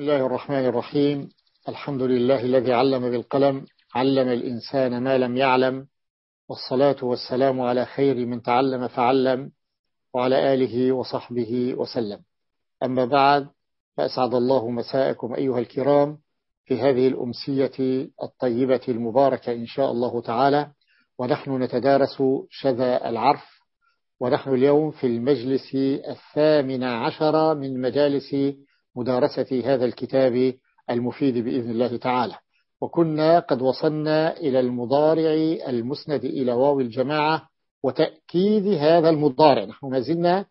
بسم الله الرحمن الرحيم الحمد لله الذي علم بالقلم علم الإنسان ما لم يعلم والصلاة والسلام على خير من تعلم فعلم وعلى آله وصحبه وسلم أما بعد فأسعد الله مساءكم أيها الكرام في هذه الأمسية الطيبة المباركة إن شاء الله تعالى ونحن نتدارس شذا العرف ونحن اليوم في المجلس الثامن عشر من مجالس مدارسة هذا الكتاب المفيد بإذن الله تعالى. وكنا قد وصلنا إلى المضارع المسند إلى واو الجماعة وتأكيد هذا المضارع. نحن ما زلنا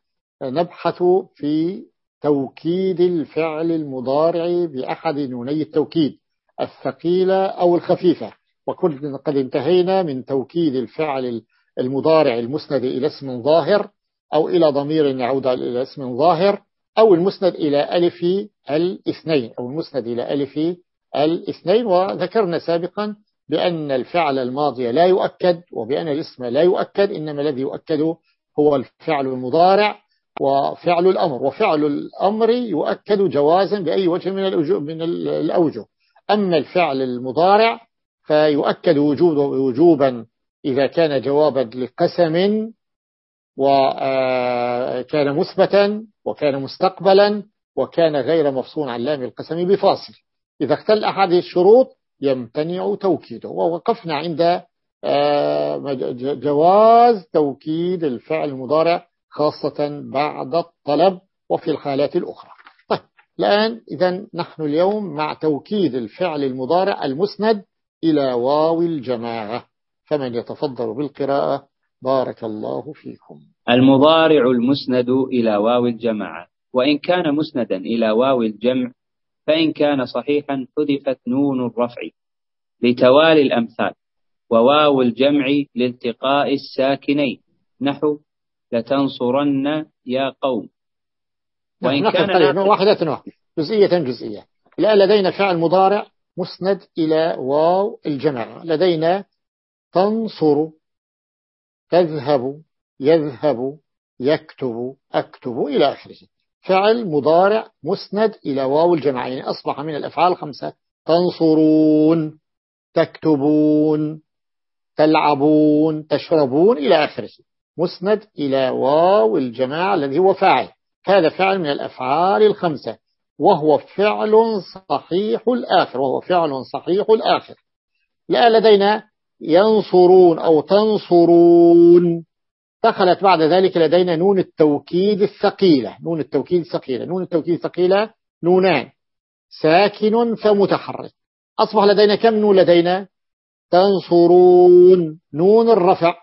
نبحث في توكيد الفعل المضارع بأحد نوني التوكيد الثقيلة أو الخفيفة. وكنا قد انتهينا من توكيد الفعل المضارع المسند إلى اسم ظاهر أو إلى ضمير يعود إلى اسم ظاهر. أو المسند إلى ألف الاثنين أو المسند إلى ألف الاثنين. وذكرنا سابقا بأن الفعل الماضي لا يؤكد وبأن الاسم لا يؤكد إنما الذي يؤكد هو الفعل المضارع وفعل الأمر. وفعل الأمر يؤكد جوازا بأي وجه من من الأوجه. أما الفعل المضارع فيؤكد وجوبا إذا كان جوابا لقسم وكان مثبتا وكان مستقبلا وكان غير مفصول عن لام القسم بفاصل. إذا اختل أحد الشروط يمتنع توكيده. ووقفنا عند جواز توكيد الفعل المضارع خاصة بعد الطلب وفي الحالات الأخرى. طيب الآن إذا نحن اليوم مع توكيد الفعل المضارع المسند إلى واو الجماعة. فمن يتفضل بالقراءة بارك الله فيكم. المضارع المسند إلى واو الجماعة وإن كان مسندا إلى واو الجمع فإن كان صحيحا حذفت نون الرفع لتوالي الأمثال. وواو الجمع لالتقاء الساكنين. نحو لتنصرن يا قوم وإن كان واحدة واحدة جزئية جزئية. لا لدينا فعل مضارع مسند إلى واو الجماعة لدينا تنصر تذهب يذهب يكتب أكتب إلى آخره. فعل مضارع مسند إلى واو الجماعة يعني أصبح من الأفعال خمسة تنصرون تكتبون تلعبون تشربون إلى آخره. مسند إلى واو الجماعة الذي هو فاعل. هذا فعل من الأفعال الخمسة. وهو فعل صحيح الآخر. وهو فعل صحيح الآخر. لا لدينا ينصرون أو تنصرون. دخلت بعد ذلك لدينا نون التوكيد الثقيلة. نون التوكيد الثقيلة. نون التوكيد الثقيلة نونان. ساكن فمتحرك. أصبح لدينا كم نون لدينا؟ تنصرون. نون الرفع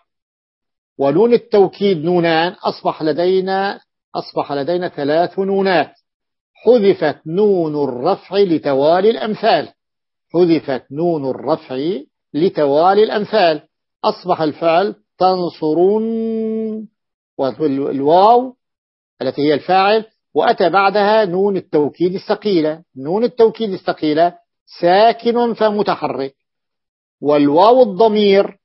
ونون التوكيد نونان. أصبح لدينا أصبح لدينا ثلاث نونات. حذفت نون الرفع لتوالي الأمثال. حذفت نون الرفع لتوالي الأمثال. أصبح الفعل تنصرون والواو التي هي الفاعل وأتى بعدها نون التوكيد الثقيلة. نون التوكيد الثقيلة ساكن فمتحرك والواو الضمير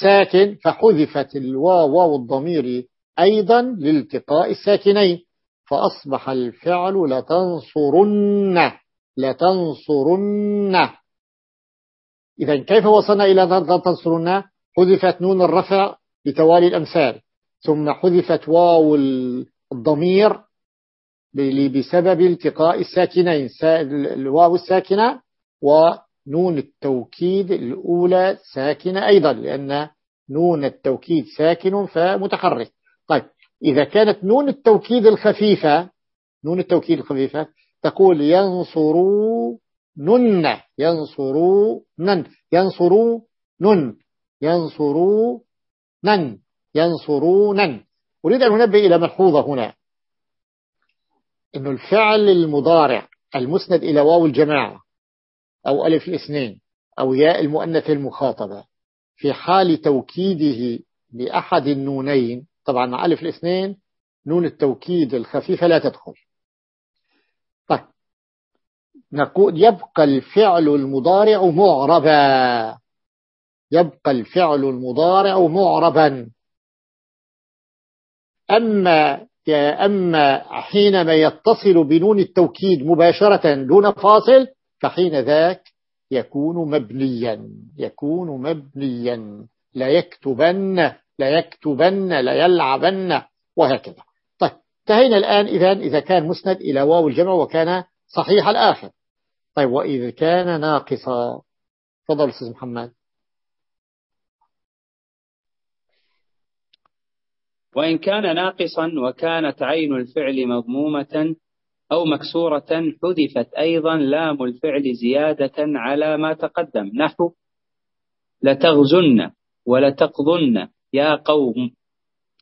ساكن فحذفت الواو واو الضمير أيضا لالتقاء الساكنين. فأصبح الفعل لتنصرن لتنصرن. إذا كيف وصلنا إلى لتنصرن حذفت نون الرفع لتوالي الأمثال ثم حذفت واو الضمير بسبب التقاء الساكنين الواو الساكنة ونون التوكيد الأولى ساكنة أيضا لأن نون التوكيد ساكن فمتحرك. طيب إذا كانت نون التوكيد الخفيفة نون التوكيد الخفيفة تقول ينصروا نن ينصروا نن ينصروا نن. ينصروا نن ينصرون أريد أن أنبه إلى ملحوظة هنا. أن الفعل المضارع المسند إلى واو الجماعة أو ألف الاثنين أو ياء المؤنث المخاطبة في حال توكيده بأحد النونين. طبعا مع ألف الاثنين نون التوكيد الخفيفة لا تدخل. طيب. نقول يبقى الفعل المضارع معربا. يبقى الفعل المضارع معربا. أما أما حينما يتصل بنون التوكيد مباشرة دون فاصل فحين ذاك يكون مبنيا يكون مبنيا. لا يكتبن لا يكتبن لا يلعبن وهكذا. طيب انتهينا الآن. إذا إذا كان مسند إلى واو الجمع وكان صحيح الآخر. طيب وإذا كان ناقصا. تفضل أستاذ محمد. وإن كان ناقصا وكانت عين الفعل مضمومة أو مكسورة حذفت أيضا لام الفعل زيادة على ما تقدم. نحو لتغزن ولتقضن يا قوم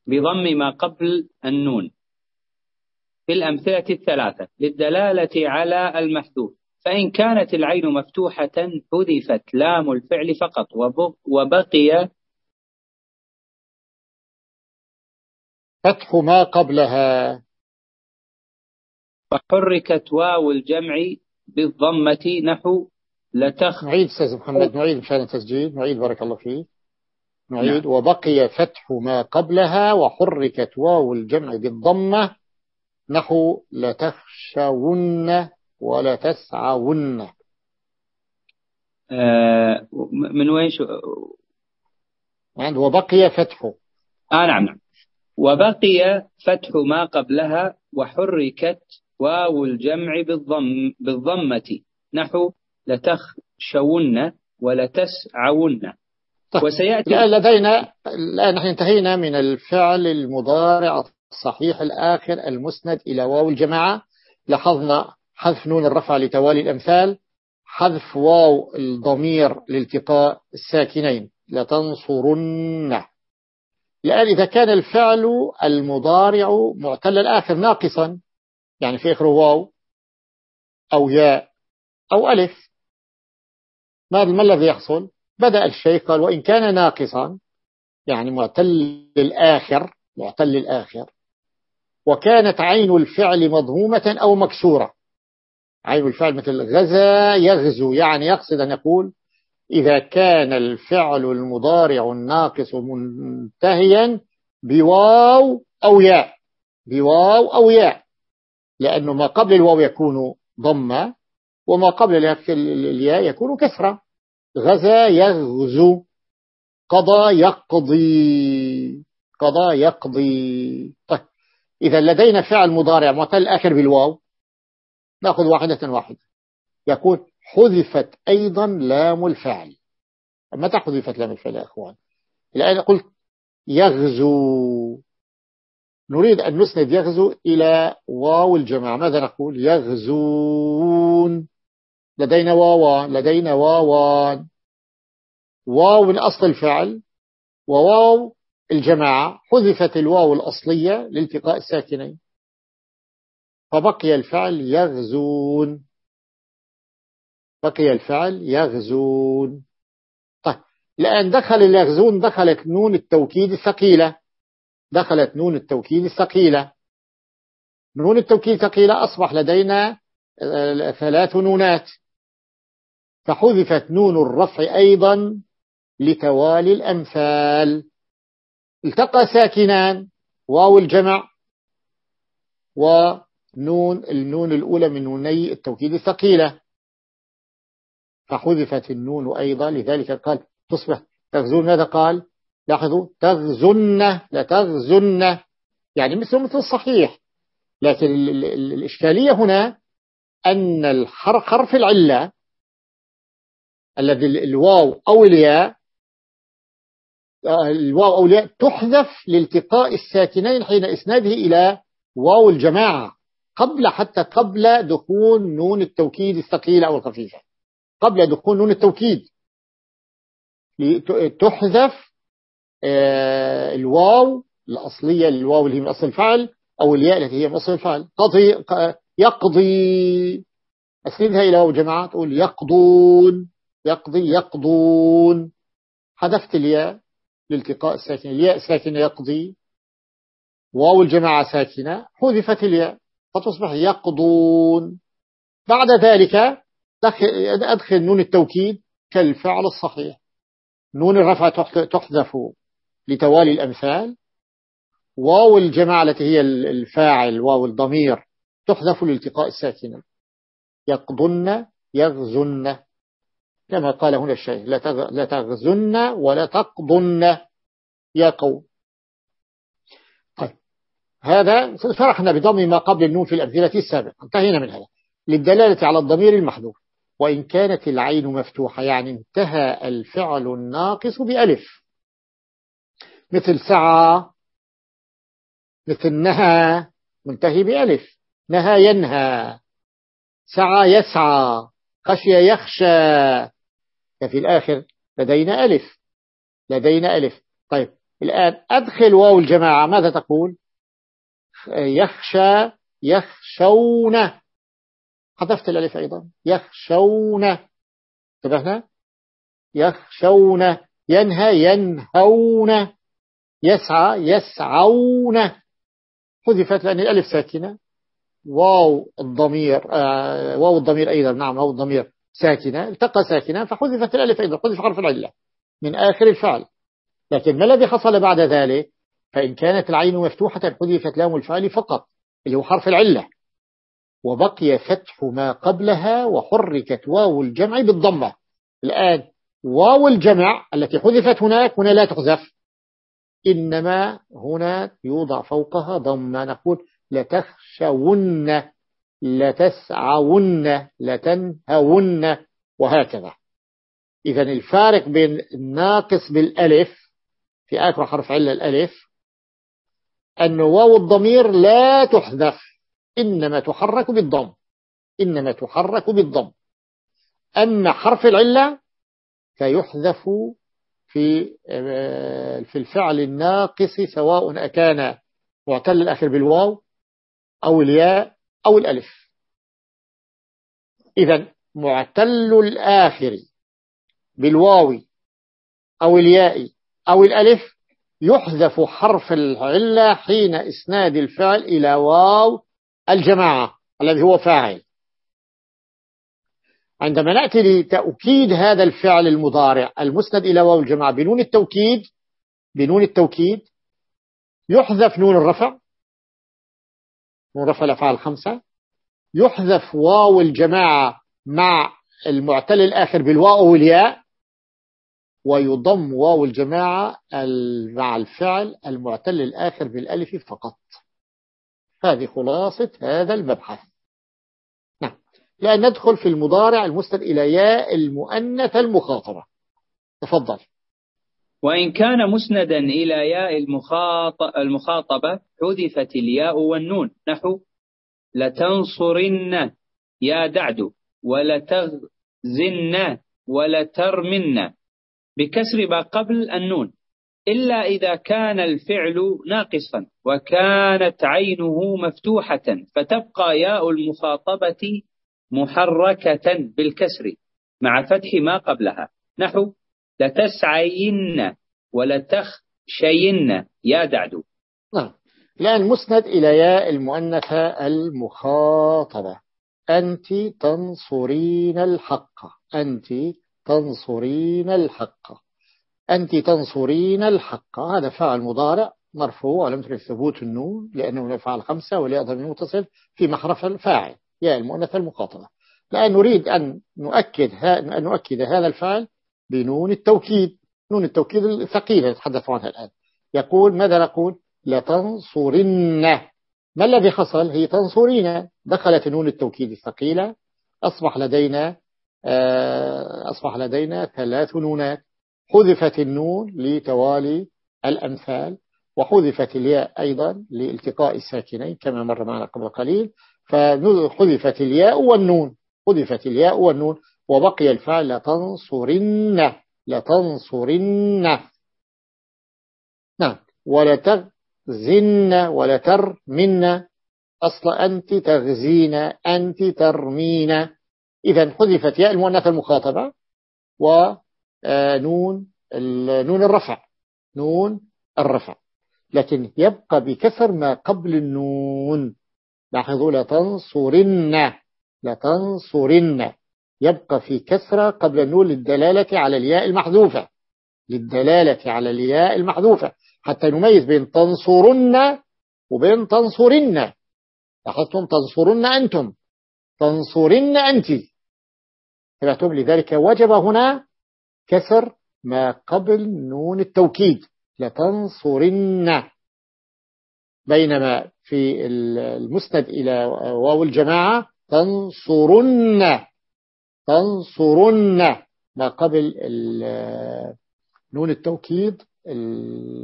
بضم ما قبل النون. في الأمثلة الثلاثة للدلالة على المحذوف فإن كانت العين مفتوحة حذفت لام الفعل فقط وبقي فتح ما قبلها. وحركت واو الجمع بالضمة نحو لتخ نعيد أستاذ محمد نعيد مشان التسجيل نعيد بارك الله فيك. نعيد. نعم. وبقي فتح ما قبلها وحركت واو الجمع بالضمة نحو لتخشون ولا تسعون آه من وين شو؟ يعني وبقي فتحه. آه نعم نعم. وبقي فتح ما قبلها وحركت واو الجمع بالضم بالضمة. نحو لتخشون ولتسعون. طيب. وسيأتي الآن لدينا الآن نحن انتهينا من الفعل المضارع الصحيح الآخر المسند إلى واو الجماعة. لاحظنا حذف نون الرفع لتوالي الأمثال حذف واو الضمير لالتقاء الساكنين. لتنصرن. الآن إذا كان الفعل المضارع معتل الآخر ناقصا يعني في آخره واو أو ياء أو ألف. ما الذي يحصل؟ بدأ الشيخ قال وإن كان ناقصا يعني معتل الآخر معتل الآخر وكانت عين الفعل مضمومة أو مكسورة. عين الفعل مثل غزا يغزو يعني يقصد أن يقول إذا كان الفعل المضارع الناقص منتهيا بواو أو ياء بواو أو ياء لأنه ما قبل الواو يكون ضمة وما قبل الياء يكون كسرة. غزا يغزو قضى يقضي قضى يقضي. طيب إذا لدينا فعل مضارع معتل آخر بالواو نأخذ واحدة واحدة. يكون حذفت أيضا لام الفعل متى حذفت لام الفعل يا أخوان؟ الآن قلت يغزو. نريد أن نسند يغزو إلى واو الجماعة. ماذا نقول؟ يغزون. لدينا واوان لدينا واوان. واو من أصل الفعل وواو الجماعة. حذفت الواو الأصلية لالتقاء الساكنين. فبقي الفعل يغزون. بقي الفعل يغزون. طيب الآن دخل على يغزون دخلت نون التوكيد الثقيلة. دخلت نون التوكيد الثقيلة. نون التوكيد الثقيلة أصبح لدينا آه، ثلاث نونات. فحذفت نون الرفع أيضا لتوالي الأمثال. التقى ساكنان. واو الجمع. ونون النون الأولى من نوني التوكيد الثقيلة. فحذفت النون أيضا لذلك قال تصبح تغزون. ماذا قال؟ لاحظوا تغزن لتغزن يعني مثل مثل الصحيح لكن الإشكالية هنا أن الحرف حرف العلة الذي الواو أو الياء آه، الواو أو الياء تحذف لالتقاء الساكنين حين إسناده إلى واو الجماعة قبل حتى قبل دخول نون التوكيد الثقيلة أو الخفيفة. قبل دخول نون التوكيد. تحذف آه، الواو الأصلية الواو اللي هي من أصل الفعل أو الياء التي هي من أصل الفعل. قضي يقضي. أسندها إلى واو جماعة تقول يقضون. يقضي يقضون. حذفت الياء لالتقاء الساكنة. الياء ساكنة يقضي. واو الجماعة ساكنة. حذفت الياء. فتصبح يقضون. بعد ذلك أدخل نون التوكيد كالفعل الصحيح. نون الرفع تحذف لتوالي الأمثال. واو الجماعة التي هي الفاعل واو الضمير تحذف لالتقاء الساكنين. يقضن يغزن. كما قال هنا الشيخ لتغزن ولتقضن. يا قوم. طيب. هذا شرحنا بضم ما قبل النون في الأمثلة السابقة. انتهينا من هذا. للدلالة على الضمير المحذوف. وإن كانت العين مفتوحة يعني انتهى الفعل الناقص بألف. مثل سعى مثل نهى منتهي بألف. نهى ينهى سعى يسعى خشي يخشى. ففي الآخر لدينا ألف لدينا ألف. طيب الآن أدخل واو الجماعة. ماذا تقول؟ يخشى يخشون. حذفت الألف أيضا. يخشون. انتبهنا يخشون. ينهى. ينهون. يسعى. يسعون. حذفت لأن الألف ساكنة. واو الضمير آه واو الضمير أيضا. نعم واو الضمير ساكنة. التقى ساكنة فحذفت الألف أيضا. حذف حرف العلة من آخر الفعل. لكن ما الذي حصل بعد ذلك؟ فإن كانت العين مفتوحة حذفت لام الفعل فقط اللي هو حرف العلة. وبقي فتح ما قبلها وحركت واو الجمع بالضمة. الآن واو الجمع التي حذفت هناك هنا لا تحذف. إنما هنا يوضع فوقها ضمة. نقول لتخشون لتسعون لتنهون وهكذا. إذا الفارق بين الناقص بالألف في آخر حرف علة الألف أن واو الضمير لا تحذف. إنما تحرك بالضم. إنما تحرك بالضم. أما حرف العلة فيحذف في آه، في الفعل الناقص سواء أكان معتل الآخر بالواو أو الياء أو الألف. إذا معتل الآخر بالواو أو الياء أو الألف يحذف حرف العلة حين إسناد الفعل إلى واو الجماعة الذي هو فاعل. عندما نأتي لتأكيد هذا الفعل المضارع المسند إلى واو الجماعة بنون التوكيد بنون التوكيد يحذف نون الرفع نون رفع الأفعال الخمسة يحذف واو الجماعة مع المعتل الآخر بالواو والياء ويضم واو الجماعة مع الفعل المعتل الآخر بالألف فقط. هذه خلاصة هذا المبحث. نعم. لأن ندخل في المضارع المسند إلى ياء المؤنث المخاطبة تفضل. وإن كان مسندا إلى ياء المخاطبة حذفت الياء والنون. نحو لتنصرن يا دعد ولتغزن ولترمن. بكسر ما قبل النون. إلا إذا كان الفعل ناقصا وكانت عينه مفتوحة فتبقى ياء المخاطبة محركة بالكسر مع فتح ما قبلها. نحو لتسعين ولتخشين يا دعدو. نعم. الآن مسند إلى ياء المؤنثة المخاطبة. أنت تنصرين الحق. أنت تنصرين الحق. أنت تنصرين الحق. هذا فعل مضارع مرفوع ولم تكن ثبوت النون لأنه فعل خمسة وليأ ضمير متصل في محل رفع فاعل ياء المؤنث المخاطبة لأن نريد أن نؤكد أن نؤكد هذا الفعل بنون التوكيد. نون التوكيد الثقيلة نتحدث عنها الآن. يقول ماذا نقول؟ لتنصرن. ما الذي حصل؟ هي تنصرين. دخلت نون التوكيد الثقيلة. أصبح لدينا آه، أصبح لدينا ثلاث نونات. حذفت النون لتوالي الأمثال وحذفت الياء أيضا لالتقاء الساكنين كما مر معنا قبل قليل. فحذفت الياء والنون حذفت الياء والنون وبقي الفعل لتنصرن لتنصرن. نعم. ولتغزن ولترمن. أصل أنت تغزين أنت ترمين. إذا حذفت ياء المؤنث المخاطبة ونون نون الرفع. نون الرفع. لكن يبقى بكسر ما قبل النون. لاحظوا لتنصرن. لتنصرن. يبقى في كسرة قبل النون للدلالة على الياء المحذوفة. للدلالة على الياء المحذوفة. حتى نميز بين تنصرن وبين تنصرن. لاحظتم تنصرن أنتم. تنصرن أنت. سمعتم لذلك وجب هنا كسر ما قبل نون التوكيد. لتنصرن. بينما في المسند إلى واو الجماعة تنصرن. تنصرن. ما قبل نون التوكيد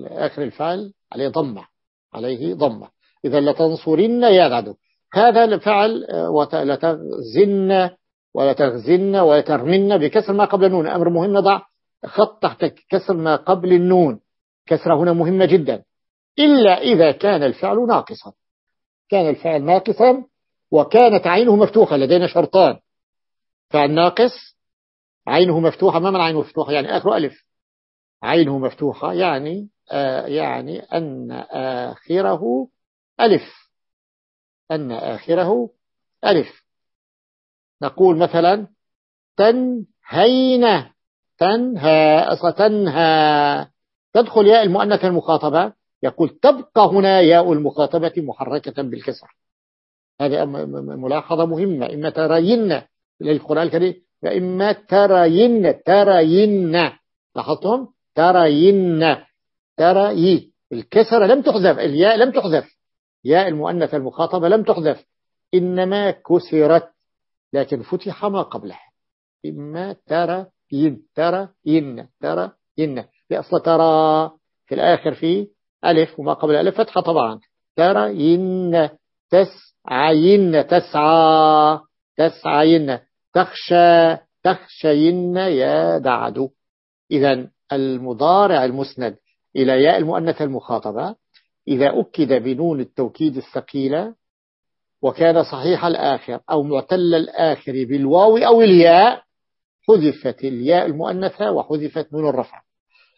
آخر الفعل عليه ضمة. عليه ضمة. إذا لتنصرن العدو هذا الفعل لتغزن ولا تغزن ولا ترمن بكسر ما قبل النون. أمر مهم نضع خط تحت كسر ما قبل النون. كسرة هنا مهمة جدا. إلا إذا كان الفعل ناقصا. كان الفعل ناقصا وكانت عينه مفتوحة لدينا شرطان. فعل ناقص عينه مفتوحة. ما من عينه مفتوحة؟ يعني آخر ألف. عينه مفتوحة يعني آه يعني أن آخره ألف. أن آخره ألف. نقول مثلا تنهين تنهى أصلا تدخل ياء المؤنث المخاطبة يقول تبقى هنا ياء المخاطبة محركة بالكسر. هذه ملاحظة مهمة. إما ترين للقرآن الكريم وإما ترين ترين. لاحظتم ترين. تري. الكسرة لم تحذف الياء لم تحذف. ياء المؤنث المخاطبة لم تحذف. إنما كسرت. لكن فتح ما قبلها. إما ترى ين ترى ين ترى ين في أصل ترى في الآخر في ألف وما قبل ألف فتحة طبعا. ترى ين تسعين تسعى تسعين. تخشى تخشين يا دعدو إذا المضارع المسند إلى ياء المؤنث المخاطبة إذا أكد بنون التوكيد الثقيلة وكان صحيح الآخر أو معتل الآخر بالواو أو الياء حذفت الياء المؤنثة وحذفت نون الرفع.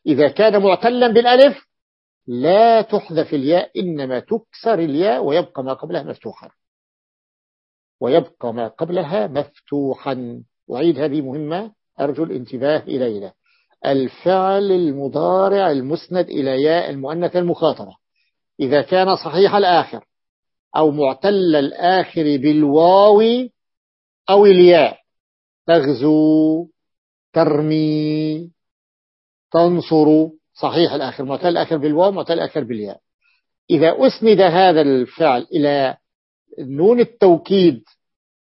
إذا كان معتلا بالألف لا تحذف الياء إنما تكسر الياء ويبقى ما قبلها مفتوحا. ويبقى ما قبلها مفتوحا. وعيد هذه مهمة أرجو الانتباه إلينا. الفعل المضارع المسند إلى ياء المؤنث المخاطرة إذا كان صحيح الآخر أو معتل الآخر بالواو أو الياء. تغزو ترمي تنصر. صحيح الآخر معتل الآخر بالواو معتل الآخر بالياء. إذا أسند هذا الفعل إلى نون التوكيد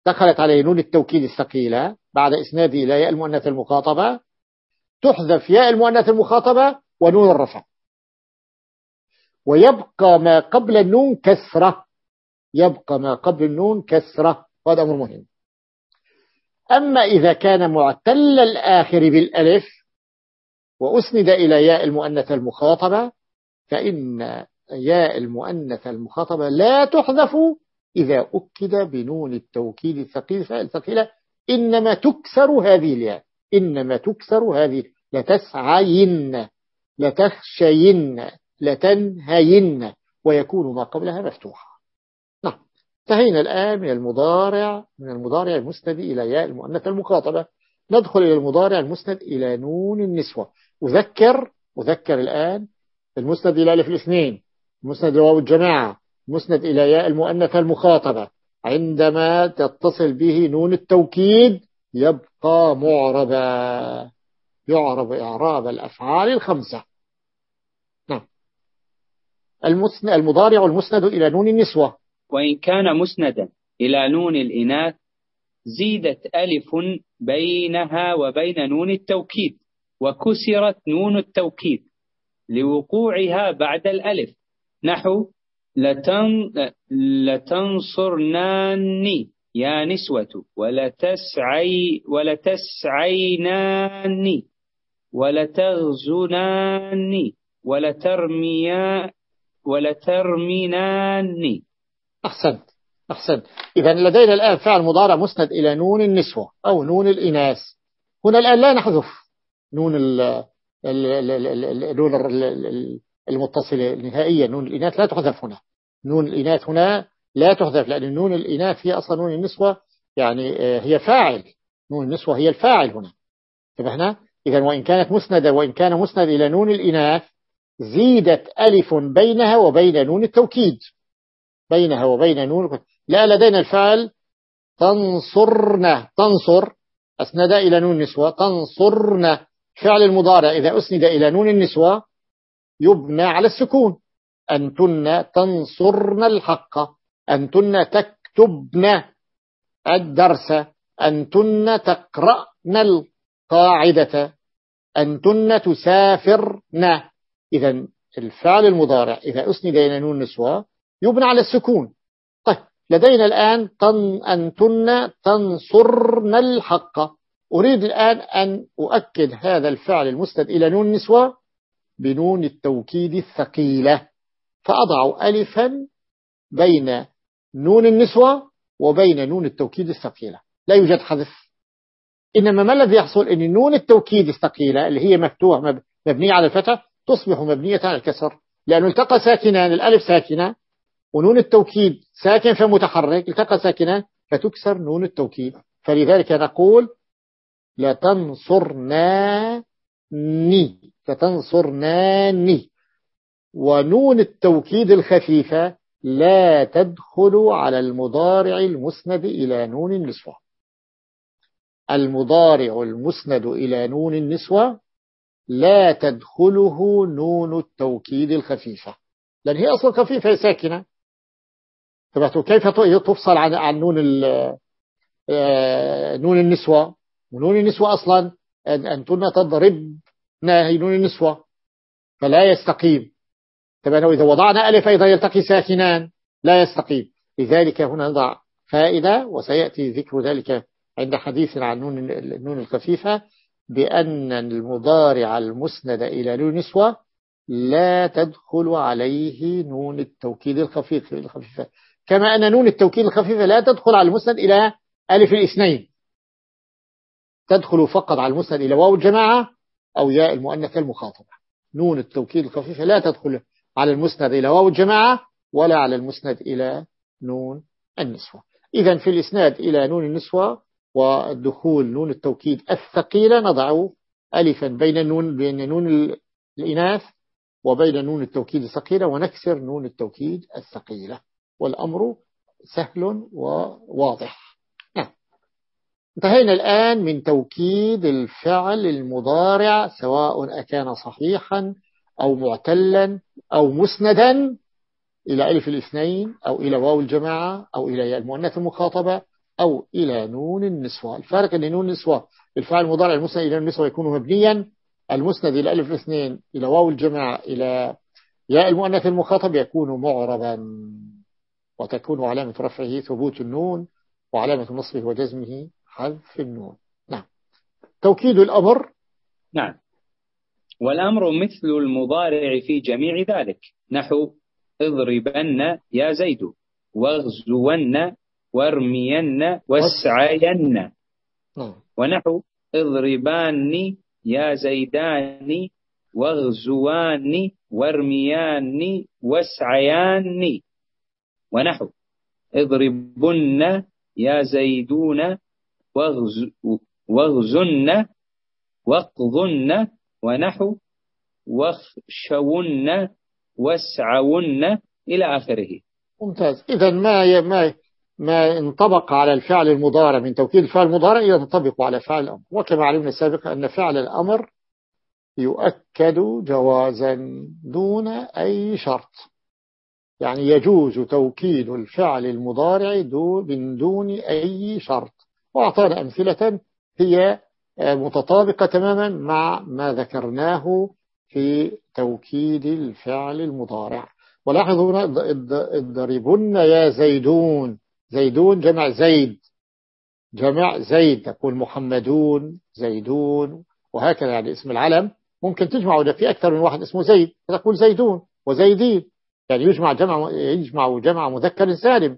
دخلت عليه نون التوكيد الثقيلة بعد إسناده إلى ياء المؤنث المخاطبة تحذف ياء المؤنث المخاطبة ونون الرفع. ويبقى ما قبل النون كسرة. يبقى ما قبل النون كسرة. هذا أمر مهم. أما إذا كان معتل الآخر بالألف وأسند إلى ياء المؤنث المخاطبة فإن ياء المؤنث المخاطبة لا تحذف إذا أكد بنون التوكيد الثقيلة إنما تكسر هذه الياء. إنما تكسر هذه. لتسعين لتخشين لتنهين ويكون ما قبلها مفتوحا. انتهينا الآن من المضارع من المضارع المسند إلى ياء المؤنث المخاطبة. ندخل إلى المضارع المسند إلى نون النسوة. أذكر أذكر الآن المسند إلى ألف الاثنين المسند إلى واو الجماعة المسند إلى ياء المؤنث المخاطبة. عندما تتصل به نون التوكيد يبقى معربا. يعرب إعراب الأفعال الخمسة. نعم. المضارع المسند إلى نون النسوة. وإن كان مسندا إلى نون الإناث زيدت ألف بينها وبين نون التوكيد وكسرت نون التوكيد لوقوعها بعد الألف. نحو لتن لتنصرناني يا نسوة ولتسعي ولتسعيناني ولتغزونان ولترميا ولترمينان. أحسنت أحسنت إذا لدينا الآن فعل مضارع مسند إلى نون النسوة أو نون الإناث. هنا الآن لا نحذف نون نون المتصلة نهائيا. نون الإناث لا تحذف هنا. نون الإناث هنا لا تحذف لأن نون الإناث هي أصلا نون النسوة يعني آه، هي فاعل. نون النسوة هي الفاعل هنا. انتبهنا؟ إذا وإن كانت مسندة وإن كان مسند إلى نون الإناث زيدت ألف بينها وبين نون التوكيد. بينها وبين نون لا لدينا الفعل تنصرنا. تنصر. أسند إلى نون النسوة. تنصرنا. فعل المضارع إذا أسند إلى نون النسوة يبنى على السكون. أنتن تنصرن الحق. أنتن تكتبن الدرس. أنتن تقرأن القاعدة. أنتن تسافرن. إذا الفعل المضارع إذا أسند إلى نون النسوة يبنى على السكون. طيب لدينا الآن تن أنتن تنصرن الحق. أريد الآن أن أؤكد هذا الفعل المسند إلى نون النسوة بنون التوكيد الثقيلة. فأضع ألفا بين نون النسوة وبين نون التوكيد الثقيلة. لا يوجد حذف. إنما ما الذي يحصل؟ أن نون التوكيد الثقيلة اللي هي مفتوحة مبنية على الفتح تصبح مبنية على الكسر. لأنه التقى ساكنان الألف ساكنة ونون التوكيد ساكن فمتحرك التقى ساكنان فتكسر نون التوكيد. فلذلك نقول لتنصرناني لتنصرناني. ونون التوكيد الخفيفة لا تدخل على المضارع المسند إلى نون النسوة. المضارع المسند إلى نون النسوة لا تدخله نون التوكيد الخفيفة. لأن هي أصلا خفيفة ساكنة. كيف تفصل عن عن نون آه، نون النسوة؟ ونون النسوة أصلا أنتن تضربن هي نون النسوة فلا يستقيم. طبعا إذا وضعنا ألف أيضا يلتقي ساكنان لا يستقيم. لذلك هنا نضع فائدة وسيأتي ذكر ذلك عند حديث عن نون النون الخفيفة بأن المضارع المسند إلى نون نسوة لا تدخل عليه نون التوكيد الخفيفة. كما أن نون التوكيد الخفيفة لا تدخل على المسند إلى ألف الاثنين. تدخل فقط على المسند إلى واو الجماعة أو ياء المؤنث المخاطبة. نون التوكيد الخفيفة لا تدخل على المسند إلى واو الجماعة ولا على المسند إلى نون النسوة. إذا في الإسناد إلى نون النسوة والدخول نون التوكيد الثقيلة نضع ألفا بين النون بين نون الإناث وبين نون التوكيد الثقيلة ونكسر نون التوكيد الثقيلة. والأمر سهل وواضح. نعم. انتهينا الآن من توكيد الفعل المضارع سواء أكان صحيحا أو معتلا أو مسندا إلى ألف الاثنين أو إلى واو الجماعة أو إلى المؤنث المخاطبة أو إلى نون النسوة. الفارق أن نون النسوة الفعل المضارع المسند إلى النسوة يكون مبنيا المسند إلى ألف الاثنين إلى واو الجماعة إلى ياء المؤنث المخاطب يكون معربا. وتكون علامة رفعه ثبوت النون وعلامة نصبه وجزمه حذف النون. نعم. توكيد الأمر؟ نعم. والأمر مثل المضارع في جميع ذلك. نحو اضربن يا زيد واغزون وارمين واسعين. نعم. ونحو اضربان يا زيدان واغزوان وارميان واسعيان. ونحو. اضربن يا زيدون واغزن واقضن ونحو. واخشون واسعون إلى آخره. ممتاز. إذا ما ما ما انطبق على الفعل المضارع من توكيد الفعل المضارع ينطبق على فعل الأمر. وكما علمنا سابقا أن فعل الأمر يؤكد جوازا دون أي شرط. يعني يجوز توكيد الفعل المضارع من دون أي شرط. وأعطانا أمثلة هي متطابقة تماما مع ما ذكرناه في توكيد الفعل المضارع. ولاحظوا هنا اضربن يا زيدون. زيدون جمع زيد. جمع زيد تقول محمدون زيدون وهكذا. يعني اسم العلم ممكن تجمع ده في أكثر من واحد اسمه زيد تقول زيدون وزيدين. يعني يجمع جمع يجمع جمع مذكر سالم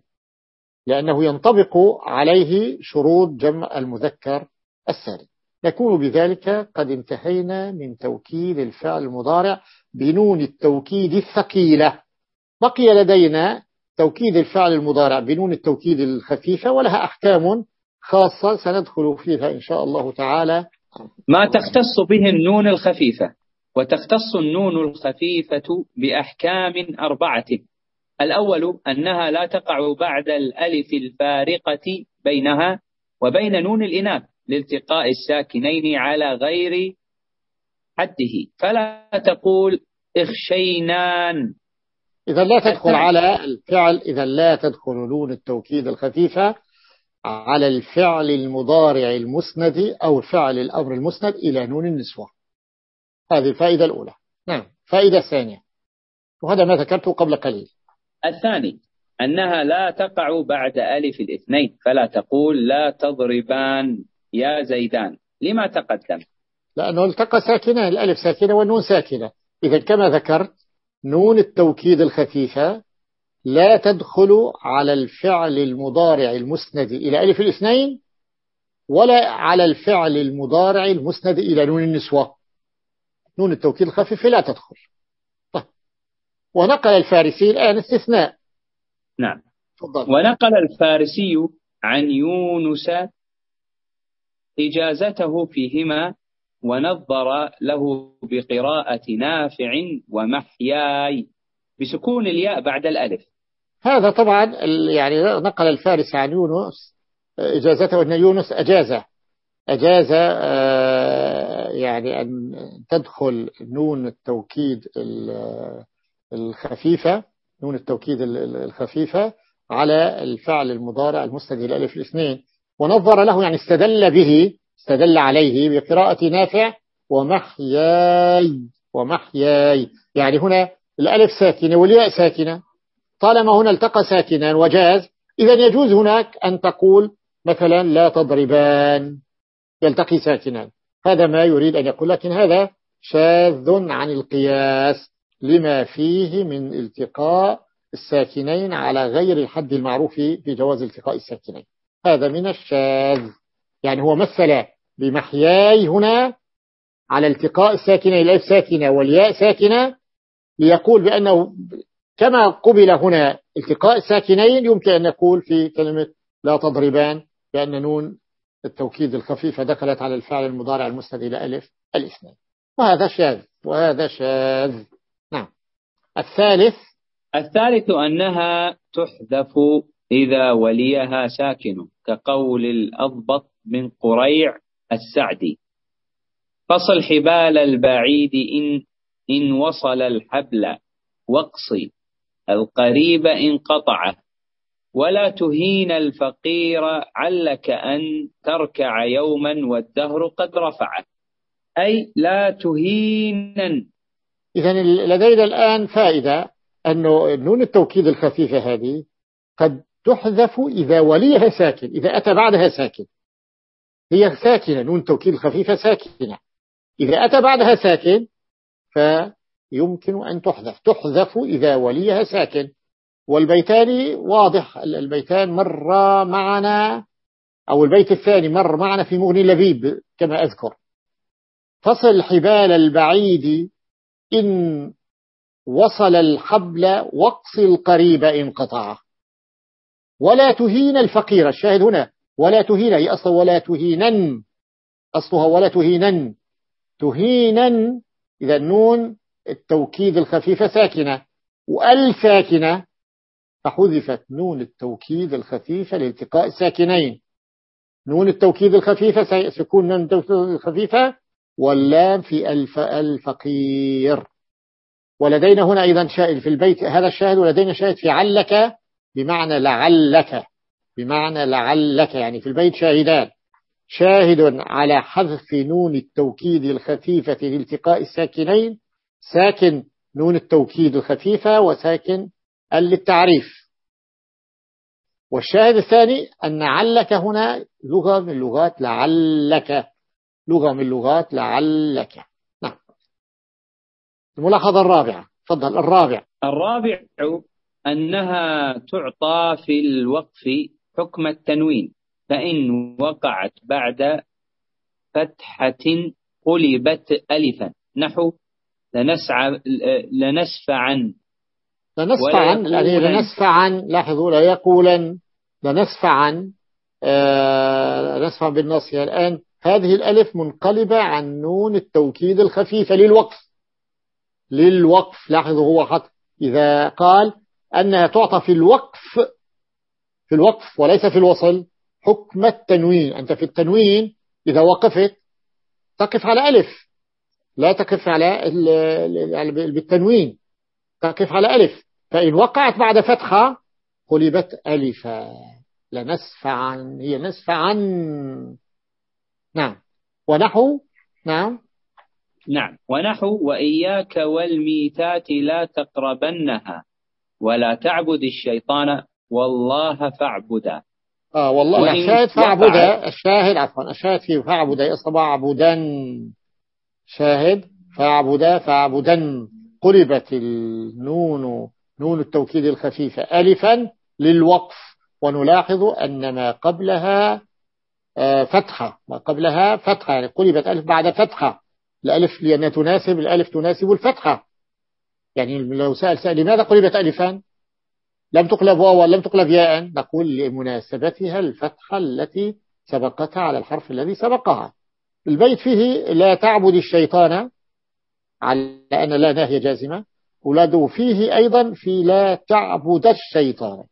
لأنه ينطبق عليه شروط جمع المذكر السالم نكون بذلك قد انتهينا من توكيد الفعل المضارع بنون التوكيد الثقيلة. بقي لدينا توكيد الفعل المضارع بنون التوكيد الخفيفة ولها أحكام خاصة سندخل فيها إن شاء الله تعالى. ما تختص به النون الخفيفة. وتختص النون الخفيفة بأحكام أربعة. الأول أنها لا تقع بعد الألف الفارقة بينها وبين نون الإناث لالتقاء الساكنين على غير حده. فلا تقول اخشينان. إذا لا تدخل على الفعل إذا لا تدخل نون التوكيد الخفيفة على الفعل المضارع المسند أو فعل الأمر المسند إلى نون النسوة. هذه الفائدة الأولى. نعم. فائدة ثانية. وهذا ما ذكرته قبل قليل. الثاني أنها لا تقع بعد ألف الاثنين فلا تقول لا تضربان يا زيدان. لما تقدم؟ لأنه التقى ساكنة الألف ساكنة والنون ساكنة. إذا كما ذكرت نون التوكيد الخفيفة لا تدخل على الفعل المضارع المسند إلى ألف الاثنين ولا على الفعل المضارع المسند إلى نون النسوة. نون التوكيد الخفيفة لا تدخل طيب. ونقل الفارسي الآن استثناء نعم فضل. ونقل الفارسي عن يونس إجازته فيهما ونظر له بقراءة نافع ومحياي بسكون الياء بعد الألف هذا طبعا يعني نقل الفارس عن يونس إجازته أن يونس أجازه أجاز آه، يعني أن تدخل نون التوكيد الخفيفة نون التوكيد الخفيفة على الفعل المضارع المستدل الألف الاثنين. ونظر له يعني استدل به استدل عليه بقراءة نافع ومحياي ومحياي. يعني هنا الألف ساكنة والياء ساكنة. طالما هنا التقى ساكنا وجاز إذا يجوز هناك أن تقول مثلا لا تضربان يلتقي ساكنا هذا ما يريد أن يقول لكن هذا شاذ عن القياس لما فيه من التقاء الساكنين على غير الحد المعروف في جواز التقاء الساكنين. هذا من الشاذ. يعني هو مثل بمحياي هنا على التقاء الساكنة الألف ساكنة والياء ساكنة ليقول بأنه كما قبل هنا التقاء الساكنين يمكن أن نقول في كلمة لا تضربان بأن نون التوكيد الخفيفة دخلت على الفعل المضارع المسند إلى ألف الاثنين. وهذا شاذ وهذا شاذ. نعم. الثالث. الثالث أنها تحذف إذا وليها ساكن كقول الأضبط من قريع السعدي فصل حبال البعيد إن, إن وصل الحبل واقصي. القريب إن قطعه. ولا تهين الفقير علك أن تركع يوما والدهر قد رفعه. أي لا تهينا إذا لدينا الآن فائدة أنه نون التوكيد الخفيفة هذه قد تحذف إذا وليها ساكن إذا أتى بعدها ساكن. هي ساكنة نون التوكيد الخفيفة ساكنة. إذا أتى بعدها ساكن فيمكن أن تحذف. تحذف إذا وليها ساكن. والبيتان واضح. البيتان مر معنا أو البيت الثاني مر معنا في مغني لبيب كما أذكر. فصل حبال البعيد إن وصل الحبل وقص القريب إن قطع. ولا تهين الفقير الشاهد هنا. ولا تهين هي أصلا ولا تهينن. أصلها ولا تهينن. تهينا إذا النون التوكيد الخفيفة ساكنة. وال ساكنة. فحذفت نون التوكيد الخفيفة لالتقاء الساكنين. نون التوكيد الخفيفة سكون نون التوكيد الخفيفة واللام في الف الفقير ولدينا هنا أيضا شاهد في البيت هذا الشاهد ولدينا شاهد في علك بمعنى لعلك بمعنى لعلك يعني في البيت شاهدان. شاهد على حذف نون التوكيد الخفيفة لالتقاء الساكنين ساكن نون التوكيد الخفيفة وساكن للتعريف. والشاهد الثاني أن علك هنا لغة من لغات لعلك. لغة من لغات لعلك. نعم. الملاحظة الرابعة. تفضل. الرابع. الرابع أنها تعطى في الوقف حكم التنوين فإن وقعت بعد فتحة قلبت ألفا. نحو لنسعى لنسفعا. لنسفعا يعني لنسفعا لاحظوا لا يقولا لنسفعا آه نسفعا بالنص. الآن هذه الألف منقلبة عن نون التوكيد الخفيفة للوقف. للوقف لاحظوا هو حط. إذا قال أنها تعطى في الوقف في الوقف وليس في الوصل حكم التنوين. أنت في التنوين إذا وقفت تقف على ألف لا تقف على بالتنوين. تقف على ألف. فإن وقعت بعد فتحة قلبت ألفا. لنسفعا هي نسفعا نعم. ونحو. نعم. نعم. ونحو. وإياك والميتات لا تقربنها ولا تعبد الشيطان والله فاعبدا آه والله. الشاهد فاعبدا الشاهد عفوا. الشاهد فيه فاعبدا يصب عبدا. شاهد. فاعبدا فاعبدا. قلبت النون نون التوكيد الخفيفة ألفا للوقف ونلاحظ أن ما قبلها آه، فتحة. ما قبلها فتحة يعني قلبت ألف بعد فتحة. الألف لأنها تناسب الألف تناسب الفتحة. يعني لو سأل سأل لماذا قلبت ألفا؟ لم تقلب واو لم تقلب ياء. نقول لمناسبتها الفتحة التي سبقتها على الحرف الذي سبقها. البيت فيه لا تعبد الشيطان على أن لا ناهية جازمة ولاده فيه أيضا في لا تعبد الشيطان.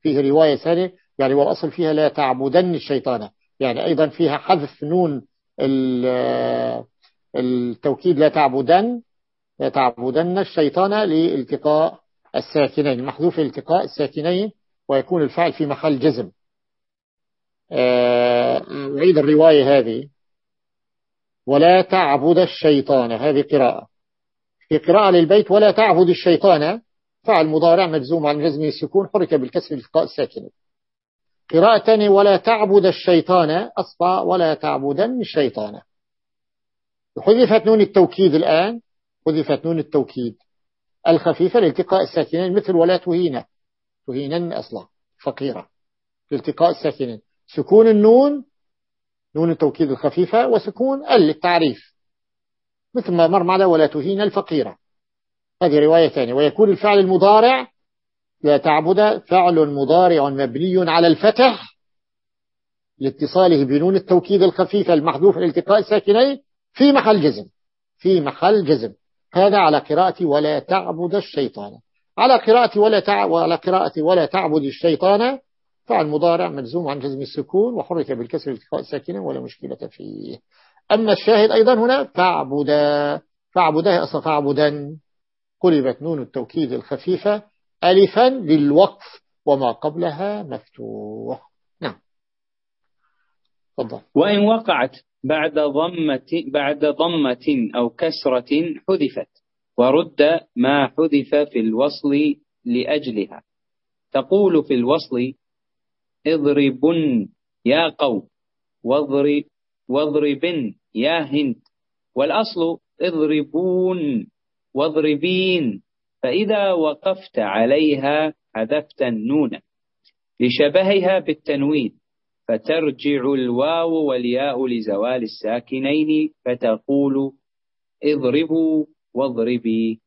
فيه رواية ثانية يعني والأصل فيها لا تعبدن الشيطان. يعني أيضا فيها حذف نون التوكيد لا تعبدن لا تعبدن الشيطان لالتقاء الساكنين. محذوف التقاء الساكنين ويكون الفعل في محل جزم. أعيد الرواية هذه. ولا تعبد الشيطان. هذه قراءة. في قراءة للبيت ولا تعبد الشيطان. فعل مضارع مجزوم عن جزم السكون حرك بالكسر التقاء الساكنين قراءة ثانية ولا تعبد الشيطان أصبع ولا تعبدن الشيطان. حذفت نون التوكيد الآن. حذفت نون التوكيد. الخفيفة لالتقاء الساكنين مثل ولا تهين تهينن أصلا. فقيرة. لالتقاء الساكنين. سكون النون نون التوكيد الخفيفة وسكون ال للتعريف مثل ما مر معنا ولا تهين الفقيرة هذه رواية ثانية. ويكون الفعل المضارع لا تعبد فعل مضارع مبني على الفتح لاتصاله بنون التوكيد الخفيفة المحذوف الالتقاء الساكنين في محل جزم. في محل جزم. هذا على قراءة ولا تعبد الشيطان. على قراءة ولا تع... وعلى قراءة ولا تعبد الشيطان فعل مضارع مجزوم عن جزم السكون وحرك بالكسر الالتقاء الساكنين ولا مشكلة فيه. أما الشاهد أيضا هنا فاعبدا فاعبدا أصلا فاعبدا قلبت نون التوكيد الخفيفة ألفا للوقف وما قبلها مفتوح. نعم. تفضل. وإن وقعت بعد ضمة بعد ضمة أو كسرة حذفت ورد ما حذف في الوصل لأجلها. تقول في الوصل اضربن يا قوم واضرب واضربن يا هند. والأصل اضربون واضربين. فإذا وقفت عليها حذفت النون لشبهها بالتنوين. فترجع الواو والياء لزوال الساكنين فتقول اضربوا واضربي.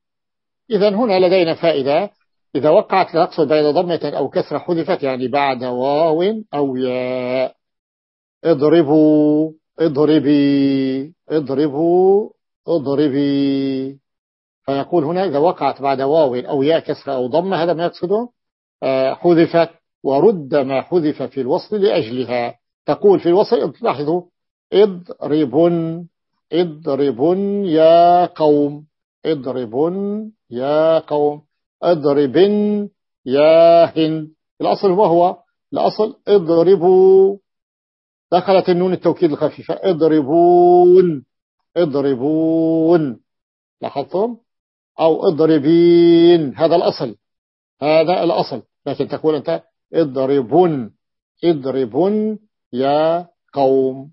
إذا هنا لدينا فائدة. إذا وقعت نقصد بين ضمة أو كسرة حذفت يعني بعد واو أو ياء. اضربوا. اضربي اضربوا اضربي. فيقول هنا إذا وقعت بعد واو أو ياء كسرة أو ضمة هذا ما يقصده؟ آه، حذفت ورد ما حذف في الوصل لأجلها. تقول في الوصل لاحظوا اضربن اضربن يا قوم اضربن يا قوم اضربن يا هند الأصل هو هو الأصل اضربوا. دخلت النون التوكيد الخفيفة. اضربون. اضربون. لاحظتم؟ أو اضربين. هذا الأصل. هذا الأصل. لكن تقول أنت اضربون. اضربون يا قوم.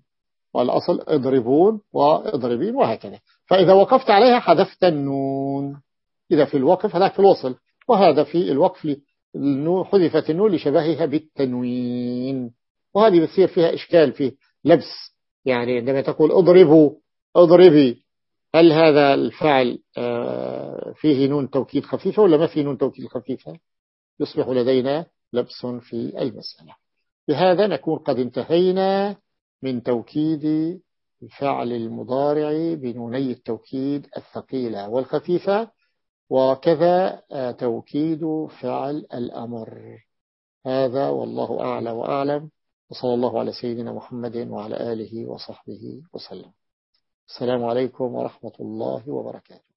والأصل اضربون واضربين وهكذا. فإذا وقفت عليها حذفت النون. إذا في الوقف هذاك في الوصل. وهذا في الوقف حذفت النون لشبهها بالتنوين. وهذه بتصير فيها إشكال فيه لبس. يعني عندما تقول اضربوا أضربي هل هذا الفعل آه، فيه نون توكيد خفيفة ولا ما فيه نون توكيد خفيفة؟ يصبح لدينا لبس في المسألة. بهذا نكون قد انتهينا من توكيد الفعل المضارع بنوني التوكيد الثقيلة والخفيفة وكذا توكيد فعل الأمر. هذا والله أعلى وأعلم. وصلى الله على سيدنا محمد وعلى آله وصحبه وسلم. السلام عليكم ورحمة الله وبركاته.